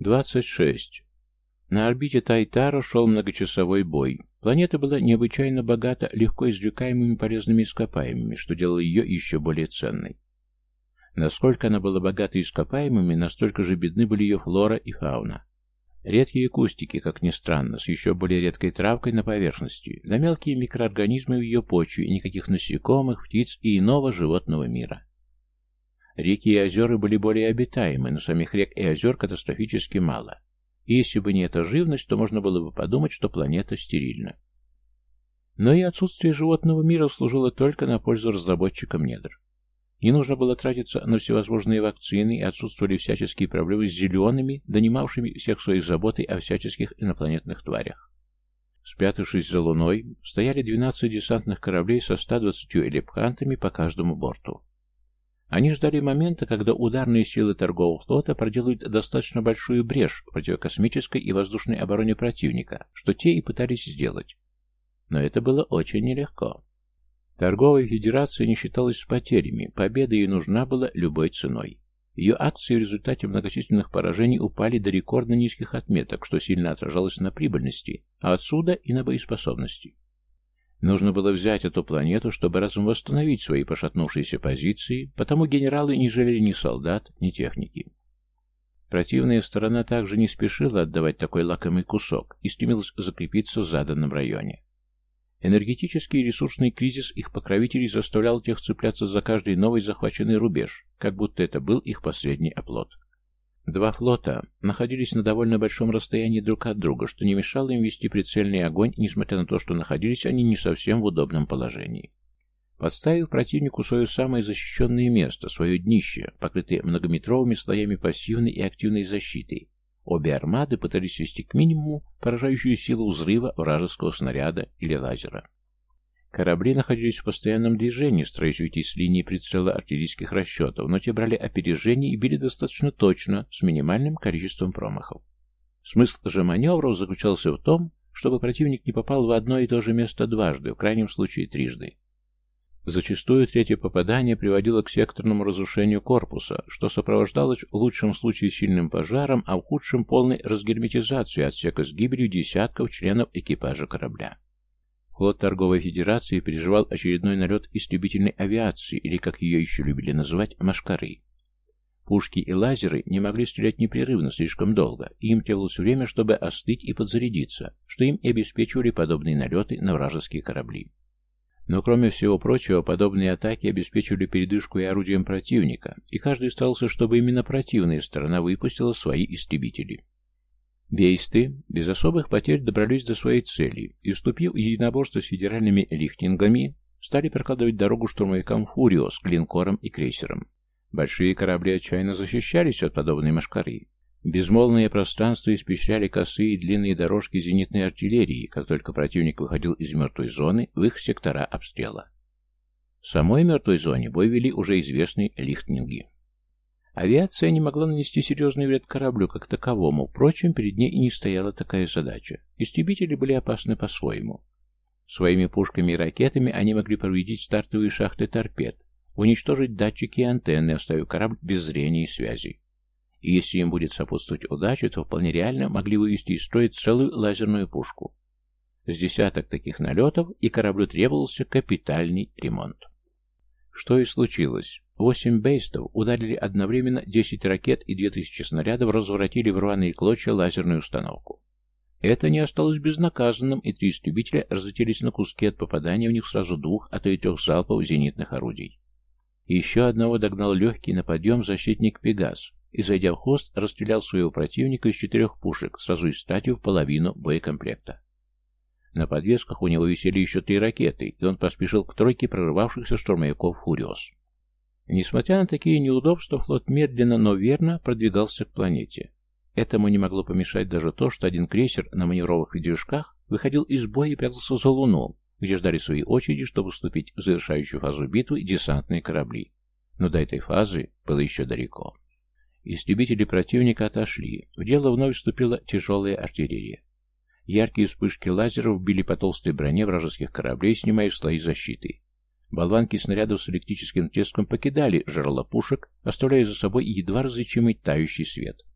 26. На орбите Тайтара шел многочасовой бой. Планета была необычайно богата легко извлекаемыми полезными ископаемыми, что делало ее еще более ценной. Насколько она была богата ископаемыми, настолько же бедны были ее флора и фауна. Редкие кустики, как ни странно, с еще более редкой травкой на поверхности, да мелкие микроорганизмы в ее почве и никаких насекомых, птиц и иного животного мира. Реки и озера были более обитаемы, но самих рек и озер катастрофически мало. И если бы не эта живность, то можно было бы подумать, что планета стерильна. Но и отсутствие животного мира служило только на пользу разработчикам недр. Не нужно было тратиться на всевозможные вакцины, и отсутствовали всяческие проблемы с зелеными, донимавшими всех своих заботой о всяческих инопланетных тварях. Спрятавшись за Луной, стояли 12 десантных кораблей со 120 элепхантами по каждому борту. Они ждали момента, когда ударные силы торгового флота проделают достаточно большую брешь в противокосмической и воздушной обороне противника, что те и пытались сделать. Но это было очень нелегко. Торговая федерация не считалась с потерями, победа ей нужна была любой ценой. Ее акции в результате многочисленных поражений упали до рекордно низких отметок, что сильно отражалось на прибыльности, а отсюда и на боеспособности. Нужно было взять эту планету, чтобы разом восстановить свои пошатнувшиеся позиции, потому генералы не жалели ни солдат, ни техники. Противная сторона также не спешила отдавать такой лакомый кусок и стремилась закрепиться в заданном районе. Энергетический и ресурсный кризис их покровителей заставлял тех цепляться за каждый новый захваченный рубеж, как будто это был их последний оплот. Два флота находились на довольно большом расстоянии друг от друга, что не мешало им вести прицельный огонь, несмотря на то, что находились они не совсем в удобном положении. Подставив противнику свое самое защищенное место, свое днище, покрытое многометровыми слоями пассивной и активной защиты, обе армады пытались свести к минимуму поражающую силу взрыва вражеского снаряда или лазера. Корабли находились в постоянном движении, стараясь уйти с линии прицела артиллерийских расчетов, но те брали опережение и били достаточно точно, с минимальным количеством промахов. Смысл же маневров заключался в том, чтобы противник не попал в одно и то же место дважды, в крайнем случае трижды. Зачастую третье попадание приводило к секторному разрушению корпуса, что сопровождалось в лучшем случае сильным пожаром, а в худшем полной разгерметизацией отсека с гибелью десятков членов экипажа корабля. Флот торговой федерации переживал очередной налет истребительной авиации, или, как ее еще любили называть, машкары. Пушки и лазеры не могли стрелять непрерывно слишком долго, и им требовалось время, чтобы остыть и подзарядиться, что им и обеспечивали подобные налеты на вражеские корабли. Но кроме всего прочего, подобные атаки обеспечивали передышку и орудием противника, и каждый старался, чтобы именно противная сторона выпустила свои истребители. Бейсты без особых потерь добрались до своей цели и, вступив в единоборство с федеральными лихтингами, стали прокладывать дорогу штурмовикам «Фурио» с клинкором и крейсером. Большие корабли отчаянно защищались от подобной машкары. Безмолвное пространство испещряли косые и длинные дорожки зенитной артиллерии, как только противник выходил из мертвой зоны в их сектора обстрела. В самой мертвой зоне бой вели уже известные лихтнинги. Авиация не могла нанести серьезный вред кораблю как таковому, впрочем, перед ней и не стояла такая задача. Истребители были опасны по-своему. Своими пушками и ракетами они могли повредить стартовые шахты торпед, уничтожить датчики и антенны, оставив корабль без зрения и связи. И если им будет сопутствовать удача, то вполне реально могли вывести из строя целую лазерную пушку. С десяток таких налетов, и кораблю требовался капитальный ремонт. Что и случилось. Восемь бейстов ударили одновременно 10 ракет и 2000 снарядов разворотили в рваные клочья лазерную установку. Это не осталось безнаказанным, и три истребителя разлетелись на куски от попадания в них сразу двух, а то и трех залпов зенитных орудий. еще одного догнал легкий на подъем защитник «Пегас», и, зайдя в хвост, расстрелял своего противника из четырех пушек, сразу истратив половину боекомплекта. На подвесках у него висели еще три ракеты, и он поспешил к тройке прорывавшихся штурмовиков «Фуриос». Несмотря на такие неудобства, флот медленно, но верно продвигался к планете. Этому не могло помешать даже то, что один крейсер на маневровых движках выходил из боя и прятался за Луну, где ждали своей очереди, чтобы вступить в завершающую фазу битвы десантные корабли. Но до этой фазы было еще далеко. Истребители противника отошли. В дело вновь вступила тяжелая артиллерия. Яркие вспышки лазеров били по толстой броне вражеских кораблей, снимая слои защиты. Болванки снарядов с электрическим треском покидали жерла пушек, оставляя за собой едва различимый тающий свет.